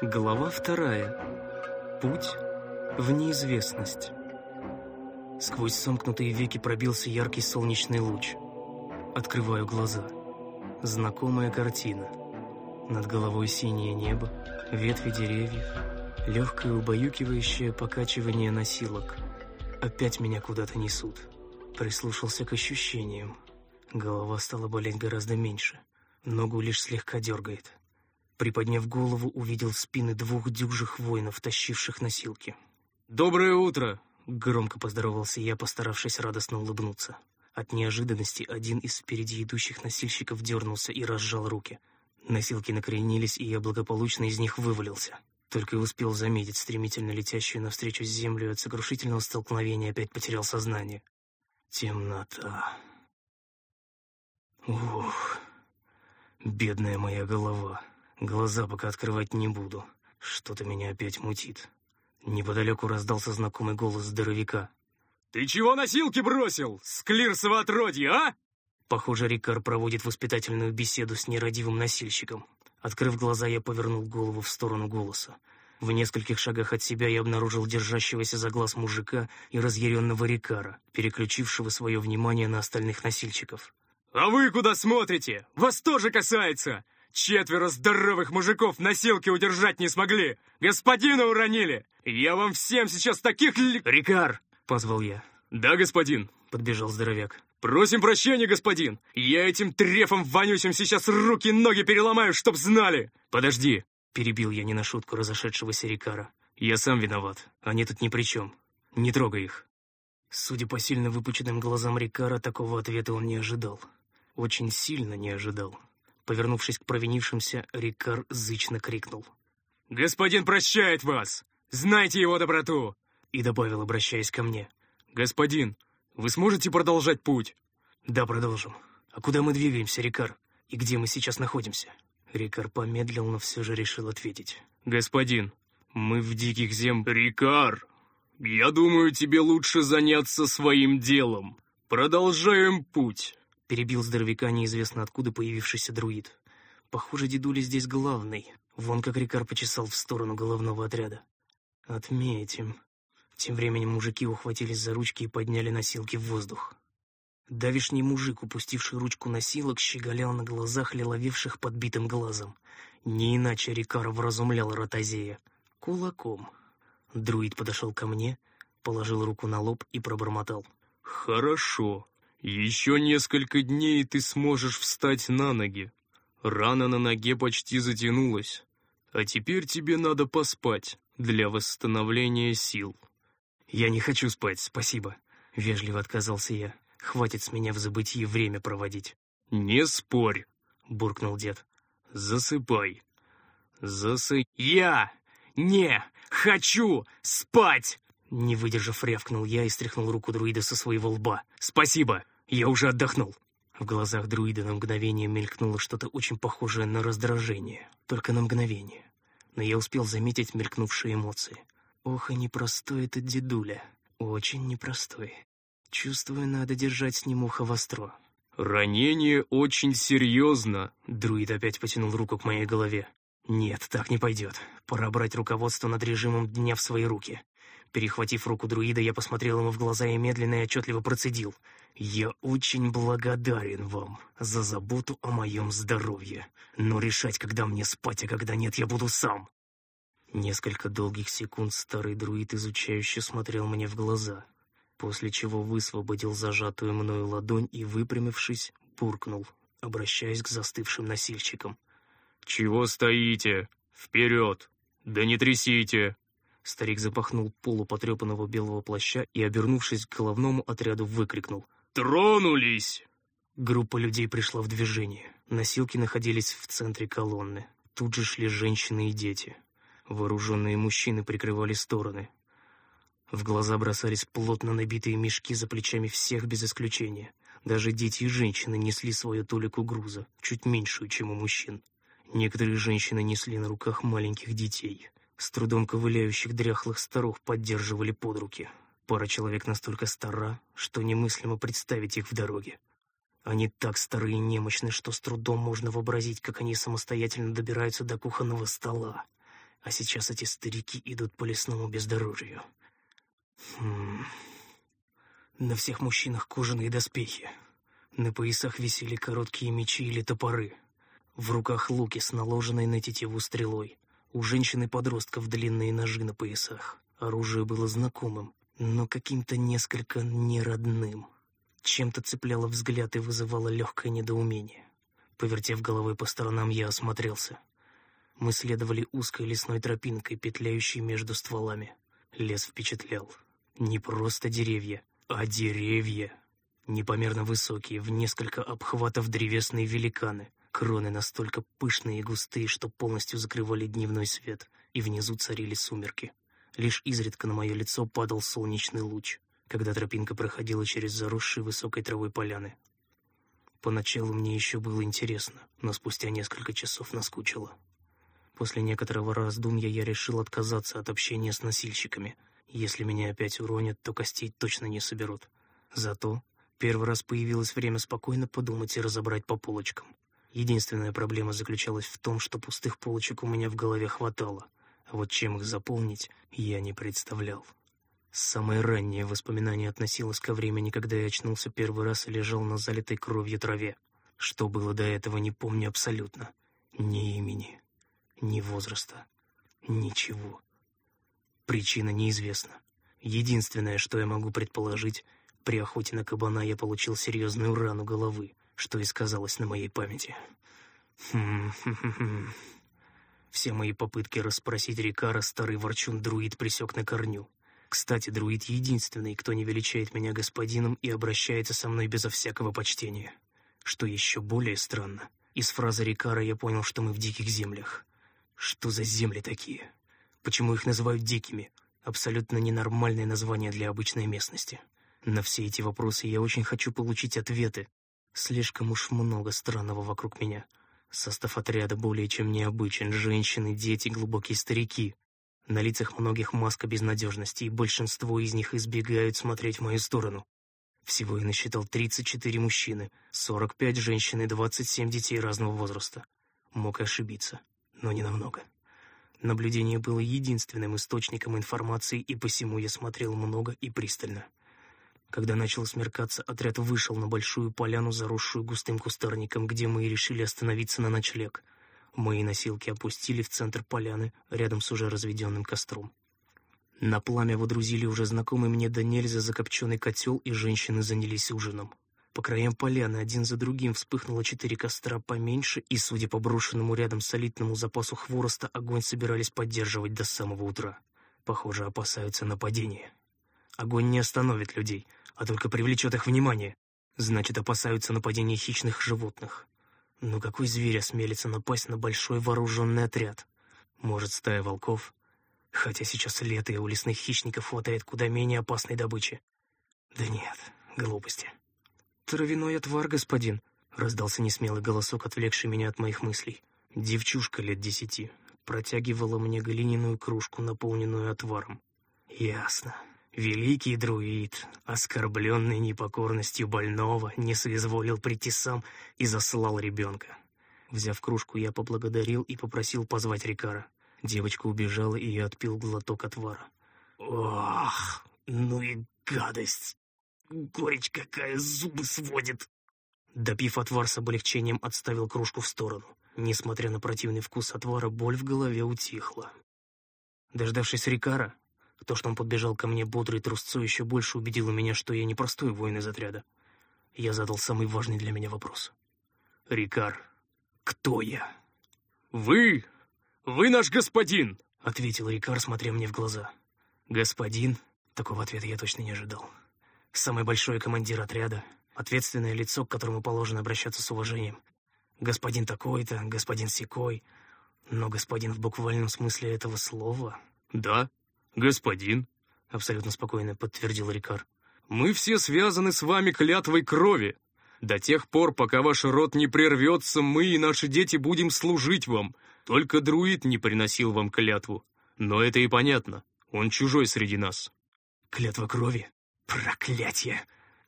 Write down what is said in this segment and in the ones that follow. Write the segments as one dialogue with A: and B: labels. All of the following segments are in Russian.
A: Глава вторая. Путь в неизвестность. Сквозь сомкнутые веки пробился яркий солнечный луч. Открываю глаза. Знакомая картина. Над головой синее небо, ветви деревьев, легкое убаюкивающее покачивание носилок. Опять меня куда-то несут. Прислушался к ощущениям. Голова стала болеть гораздо меньше. Ногу лишь слегка дергает. Приподняв голову, увидел спины двух дюжих воинов, тащивших носилки. «Доброе утро!» — громко поздоровался я, постаравшись радостно улыбнуться. От неожиданности один из впереди идущих носильщиков дернулся и разжал руки. Носилки накренились, и я благополучно из них вывалился. Только и успел заметить стремительно летящую навстречу с землю от сокрушительного столкновения опять потерял сознание. Темнота. Ух, бедная моя голова. Глаза пока открывать не буду. Что-то меня опять мутит. Неподалеку раздался знакомый голос здоровяка.
B: «Ты чего носилки бросил, склирсово отродье, а?»
A: Похоже, Рикар проводит воспитательную беседу с нерадивым носильщиком. Открыв глаза, я повернул голову в сторону голоса. В нескольких шагах от себя я обнаружил держащегося за глаз мужика и разъяренного Рикара, переключившего свое внимание на остальных носильщиков.
B: «А вы куда смотрите? Вас тоже касается! Четверо здоровых мужиков носилки удержать не смогли. Господина уронили. Я вам всем сейчас таких ли...
A: «Рикар!» — позвал я.
B: «Да, господин», —
A: подбежал здоровяк.
B: «Просим прощения, господин. Я этим трефом вонючим сейчас руки и ноги переломаю, чтоб знали».
A: «Подожди», — перебил я не на шутку разошедшегося Рикара. «Я сам виноват. Они тут ни при чем. Не трогай их». Судя по сильно выпученным глазам Рикара, такого ответа он не ожидал. Очень сильно не ожидал. Повернувшись к провинившимся, Рикар зычно крикнул.
B: «Господин прощает вас! Знайте его доброту!»
A: И добавил, обращаясь ко мне.
B: «Господин, вы сможете продолжать путь?»
A: «Да, продолжим. А куда мы двигаемся, Рикар? И где мы сейчас находимся?» Рикар помедлил, но все же решил ответить.
B: «Господин, мы в диких зем...» «Рикар, я думаю, тебе лучше заняться своим делом. Продолжаем путь».
A: Перебил здоровяка неизвестно откуда появившийся друид. Похоже, дедуля здесь главный. Вон как Рикар почесал в сторону головного отряда. Отметим. Тем временем мужики ухватились за ручки и подняли носилки в воздух. Давишний мужик, упустивший ручку носилок, щеголял на глазах лиловевших подбитым глазом. Не иначе Рикар вразумлял Ротозея. Кулаком. Друид подошел ко мне, положил руку на лоб и пробормотал.
B: «Хорошо. Еще несколько дней, и ты сможешь встать на ноги. Рана на ноге почти затянулась. А теперь тебе надо поспать для восстановления сил.
A: «Я не хочу спать, спасибо», — вежливо отказался я. «Хватит с меня в забытии время проводить».
B: «Не спорь», —
A: буркнул дед.
B: «Засыпай. Засы...»
A: «Я не хочу спать!» Не выдержав, рявкнул я и стряхнул руку друида со своего лба. «Спасибо! Я уже отдохнул!» В глазах друида на мгновение мелькнуло что-то очень похожее на раздражение. Только на мгновение. Но я успел заметить мелькнувшие эмоции. Ох, и непростой этот дедуля. Очень непростой. Чувствую, надо держать с ним ухо востро.
B: «Ранение очень серьезно!»
A: Друид опять потянул руку к моей голове. «Нет, так не пойдет. Пора брать руководство над режимом дня в свои руки. Перехватив руку друида, я посмотрел ему в глаза и медленно и отчетливо процедил. «Я очень благодарен вам за заботу о моем здоровье, но решать, когда мне спать, а когда нет, я буду сам». Несколько долгих секунд старый друид изучающе смотрел мне в глаза, после чего высвободил зажатую мною ладонь и, выпрямившись, буркнул, обращаясь к застывшим носильщикам.
B: «Чего стоите? Вперед! Да не трясите!»
A: Старик запахнул полупотрепанного белого плаща и, обернувшись к головному отряду, выкрикнул.
B: «Тронулись!»
A: Группа людей пришла в движение. Носилки находились в центре колонны. Тут же шли женщины и дети. Вооруженные мужчины прикрывали стороны. В глаза бросались плотно набитые мешки за плечами всех без исключения. Даже дети и женщины несли свою толику груза, чуть меньшую, чем у мужчин. Некоторые женщины несли на руках маленьких детей. С трудом ковыляющих дряхлых старух поддерживали под руки. Пара человек настолько стара, что немыслимо представить их в дороге. Они так стары и немощны, что с трудом можно вообразить, как они самостоятельно добираются до кухонного стола. а сейчас эти старики идут по лесному бездорожью. Хм. На всех мужчинах кожаные доспехи. На поясах висели короткие мечи или топоры. В руках луки с наложенной на тетиву стрелой. У женщин и подростков длинные ножи на поясах. Оружие было знакомым, но каким-то несколько неродным. Чем-то цепляло взгляд и вызывало легкое недоумение. Повертев головой по сторонам, я осмотрелся. Мы следовали узкой лесной тропинкой, петляющей между стволами. Лес впечатлял. Не просто деревья, а деревья. Непомерно высокие, в несколько обхватов древесные великаны. Кроны настолько пышные и густые, что полностью закрывали дневной свет, и внизу царили сумерки. Лишь изредка на мое лицо падал солнечный луч, когда тропинка проходила через заросшие высокой травой поляны. Поначалу мне еще было интересно, но спустя несколько часов наскучило. После некоторого раздумья я решил отказаться от общения с носильщиками — если меня опять уронят, то костей точно не соберут. Зато первый раз появилось время спокойно подумать и разобрать по полочкам. Единственная проблема заключалась в том, что пустых полочек у меня в голове хватало, а вот чем их заполнить, я не представлял. Самое раннее воспоминание относилось ко времени, когда я очнулся первый раз и лежал на залитой кровью траве. Что было до этого, не помню абсолютно. Ни имени, ни возраста, ничего. Причина неизвестна. Единственное, что я могу предположить, при охоте на кабана я получил серьезную рану головы, что и сказалось на моей памяти. Все мои попытки расспросить Рикара старый ворчун-друид присек на корню. Кстати, друид единственный, кто не величает меня господином и обращается со мной безо всякого почтения. Что еще более странно, из фразы Рикара я понял, что мы в диких землях. Что за земли такие? Почему их называют дикими? Абсолютно ненормальное название для обычной местности. На все эти вопросы я очень хочу получить ответы. Слишком уж много странного вокруг меня. Состав отряда более чем необычен. Женщины, дети, глубокие старики. На лицах многих маска безнадежности, и большинство из них избегают смотреть в мою сторону. Всего я насчитал 34 мужчины, 45 женщин и 27 детей разного возраста. Мог ошибиться, но не намного. Наблюдение было единственным источником информации, и посему я смотрел много и пристально. Когда начало смеркаться, отряд вышел на большую поляну, заросшую густым кустарником, где мы и решили остановиться на ночлег. Мои носилки опустили в центр поляны, рядом с уже разведенным костром. На пламя водрузили уже знакомый мне до нельзя закопченный котел, и женщины занялись ужином. По краям поляны один за другим вспыхнуло четыре костра поменьше, и, судя по брошенному рядом солидному запасу хвороста, огонь собирались поддерживать до самого утра. Похоже, опасаются нападения. Огонь не остановит людей, а только привлечет их внимание. Значит, опасаются нападения хищных животных. Но какой зверь осмелится напасть на большой вооруженный отряд? Может, стая волков? Хотя сейчас лето, и у лесных хищников хватает куда менее опасной добычи. Да нет, глупости. «Травяной отвар, господин», — раздался несмелый голосок, отвлекший меня от моих мыслей. Девчушка лет десяти протягивала мне глиняную кружку, наполненную отваром. «Ясно. Великий друид, оскорбленный непокорностью больного, не соизволил прийти сам и заслал ребенка». Взяв кружку, я поблагодарил и попросил позвать Рикара. Девочка убежала, и я отпил глоток отвара. «Ох, ну и гадость!» Горечь какая, зубы сводит. Допив отвар с облегчением, отставил кружку в сторону. Несмотря на противный вкус отвара, боль в голове утихла. Дождавшись Рикара, то, что он подбежал ко мне бодрый трусцой, еще больше убедило меня, что я не простой воин из отряда. Я задал самый важный для меня вопрос. «Рикар, кто я?»
B: «Вы! Вы наш господин!»
A: — ответил Рикар, смотря мне в глаза. «Господин?» Такого ответа я точно не ожидал самый большой командир отряда, ответственное лицо, к которому положено обращаться с уважением. Господин такой-то, господин секой, но господин в буквальном смысле этого слова.
B: «Да, господин», — абсолютно спокойно подтвердил Рикар. «Мы все связаны с вами клятвой крови. До тех пор, пока ваш род не прервется, мы и наши дети будем служить вам. Только друид не приносил вам клятву. Но это и понятно, он чужой среди нас».
A: «Клятва крови?» Проклятье!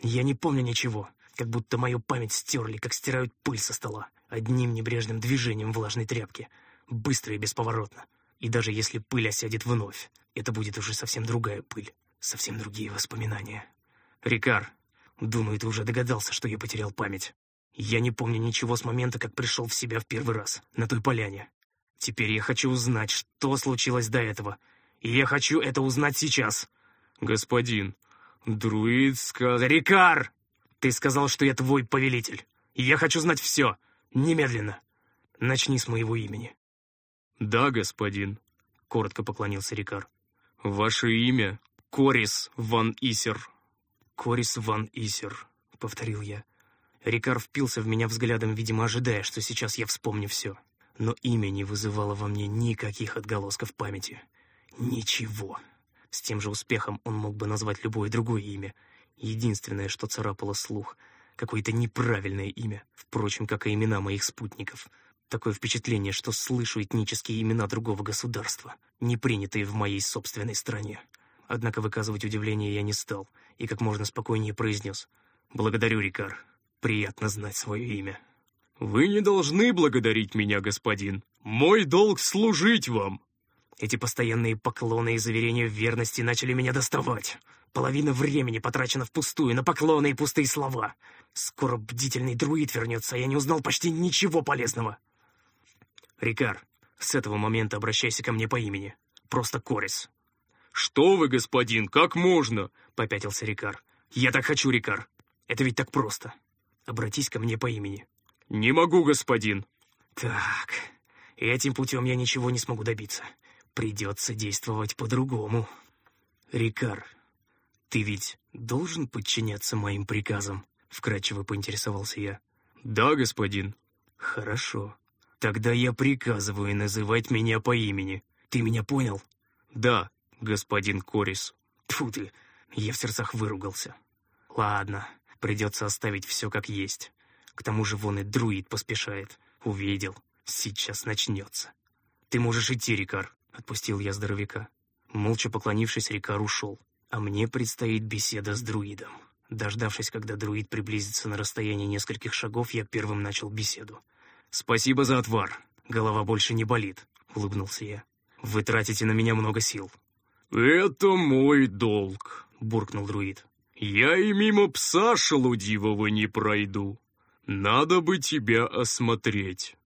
A: Я не помню ничего, как будто мою память стерли, как стирают пыль со стола, одним небрежным движением влажной тряпки, быстро и бесповоротно. И даже если пыль осядет вновь, это будет уже совсем другая пыль, совсем другие воспоминания. Рикар, думаю, ты уже догадался, что я потерял память. Я не помню ничего с момента, как пришел в себя в первый раз, на той поляне. Теперь я хочу узнать, что случилось до этого. И я хочу это узнать сейчас.
B: Господин, друид сказал...
A: Рикар! Ты сказал, что я твой повелитель. И я хочу знать все. Немедленно. Начни с моего имени.
B: Да, господин, коротко поклонился Рикар. Ваше имя Корис Ван Исер.
A: Корис Ван Исер, повторил я. Рикар впился в меня взглядом, видимо, ожидая, что сейчас я вспомню все. Но имя не вызывало во мне никаких отголосков памяти. Ничего. С тем же успехом он мог бы назвать любое другое имя. Единственное, что царапало слух — какое-то неправильное имя, впрочем, как и имена моих спутников. Такое впечатление, что слышу этнические имена другого государства, не принятые в моей собственной стране. Однако выказывать удивление я не стал и как можно спокойнее произнес. «Благодарю, Рикар. Приятно знать свое имя».
B: «Вы не должны благодарить меня, господин. Мой долг служить вам».
A: Эти постоянные поклоны и заверения в верности начали меня доставать. Половина времени потрачена впустую на поклоны и пустые слова. Скоро бдительный друид вернется, а я не узнал почти ничего полезного. Рикар, с этого момента обращайся ко мне по имени. Просто Корис.
B: «Что вы, господин, как можно?»
A: — попятился Рикар. «Я так хочу, Рикар. Это ведь так просто. Обратись ко мне по имени».
B: «Не могу, господин».
A: «Так, этим путем я ничего не смогу добиться. Придется действовать по-другому. Рикар, ты ведь должен подчиняться моим приказам?» — вкратчиво поинтересовался я.
B: «Да, господин».
A: «Хорошо. Тогда я приказываю называть меня по имени. Ты меня понял?»
B: «Да, господин Корис».
A: Тьфу ты, я в сердцах выругался. «Ладно, придется оставить все как есть. К тому же вон и друид поспешает. Увидел. Сейчас начнется. Ты можешь идти, Рикар», — отпустил я здоровяка. Молча поклонившись, Рикар ушел. А мне предстоит беседа с друидом. Дождавшись, когда друид приблизится на расстояние нескольких шагов, я первым начал беседу. «Спасибо за отвар. Голова больше не болит», — улыбнулся я. «Вы тратите на меня много сил».
B: «Это мой долг», — буркнул друид. «Я и мимо пса шелудивого не пройду. Надо бы тебя осмотреть».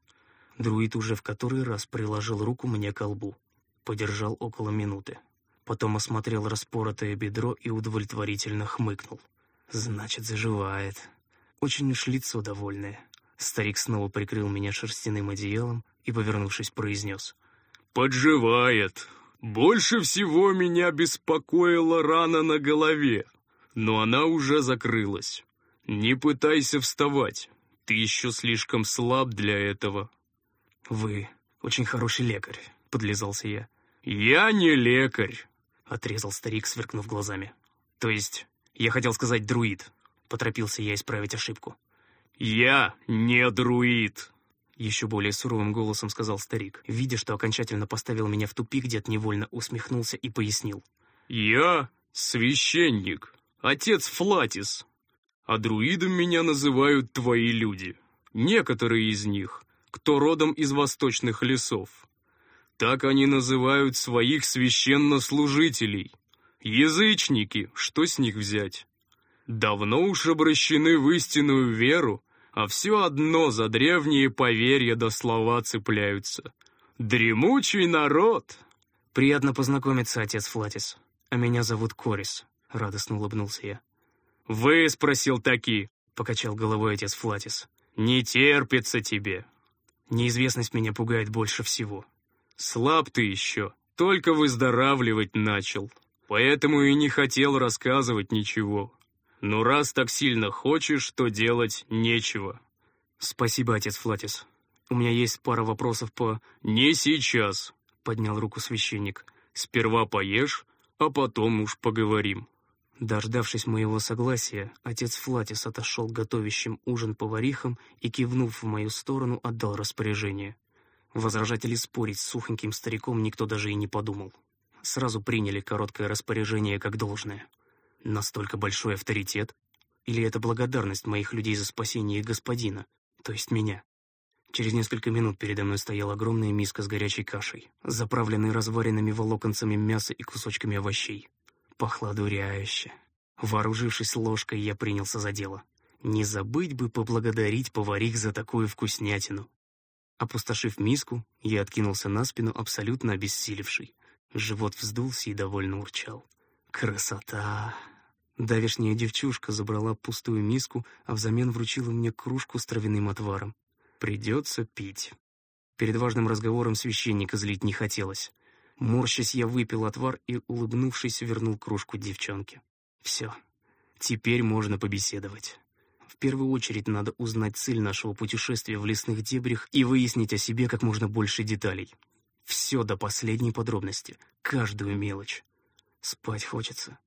A: Друид уже в который раз приложил руку мне к лбу. Подержал около минуты. Потом осмотрел распоротое бедро и удовлетворительно хмыкнул. «Значит, заживает. Очень уж лицо довольное». Старик снова прикрыл меня шерстяным одеялом и, повернувшись, произнес.
B: «Подживает. Больше всего меня беспокоила рана на голове, но она уже закрылась. Не пытайся вставать, ты еще слишком слаб для этого».
A: «Вы очень хороший лекарь», — подлизался я.
B: «Я не лекарь», —
A: отрезал старик, сверкнув глазами. «То есть, я хотел сказать друид», — поторопился я исправить ошибку.
B: «Я не друид», —
A: еще более суровым голосом сказал старик, видя, что окончательно поставил меня в тупик, дед невольно усмехнулся и пояснил.
B: «Я священник, отец Флатис, а друидом меня называют твои люди, некоторые из них, кто родом из восточных лесов. Так они называют своих священнослужителей. Язычники, что с них взять? Давно уж обращены в истинную веру, а все одно за древние поверья до слова цепляются. Дремучий народ!»
A: «Приятно познакомиться, отец Флатис. А меня зовут Корис», — радостно улыбнулся я.
B: «Вы?» — спросил таки, —
A: покачал головой отец Флатис.
B: «Не терпится тебе».
A: Неизвестность меня пугает больше всего.
B: Слаб ты еще, только выздоравливать начал. Поэтому и не хотел рассказывать ничего. Но раз так сильно хочешь, то делать нечего.
A: Спасибо, отец Флатис. У меня есть пара вопросов по...
B: Не сейчас,
A: поднял руку священник.
B: Сперва поешь, а потом уж поговорим.
A: Дождавшись моего согласия, отец Флатис отошел к готовящим ужин поварихам и, кивнув в мою сторону, отдал распоряжение. Возражать или спорить с сухоньким стариком никто даже и не подумал. Сразу приняли короткое распоряжение как должное. Настолько большой авторитет? Или это благодарность моих людей за спасение их господина, то есть меня? Через несколько минут передо мной стояла огромная миска с горячей кашей, заправленной разваренными волоконцами мяса и кусочками овощей. Пахло одуряюще. Вооружившись ложкой, я принялся за дело. Не забыть бы поблагодарить поварих за такую вкуснятину. Опустошив миску, я откинулся на спину, абсолютно обессилевший. Живот вздулся и довольно урчал. Красота! Давешняя девчушка забрала пустую миску, а взамен вручила мне кружку с травяным отваром. Придется пить. Перед важным разговором священника злить не хотелось. Морщась, я выпил отвар и, улыбнувшись, вернул кружку девчонке. Все. Теперь можно побеседовать. В первую очередь надо узнать цель нашего путешествия в лесных дебрях и выяснить о себе как можно больше деталей. Все до последней подробности, каждую мелочь. Спать хочется.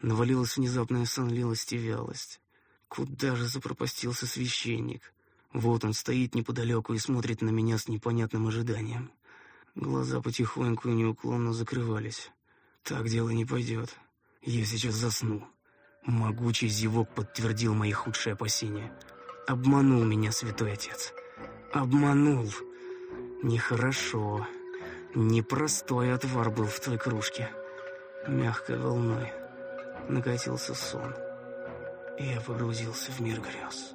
A: Навалилась внезапная сонливость и вялость. Куда же запропастился священник? Вот он стоит неподалеку и смотрит на меня с непонятным ожиданием. Глаза потихоньку и неуклонно закрывались. Так дело не пойдет. Я сейчас засну. Могучий зевок подтвердил мои худшие опасения. Обманул меня святой отец. Обманул. Нехорошо. Непростой отвар был в той кружке. Мягкой волной накатился сон, и я погрузился в мир грез.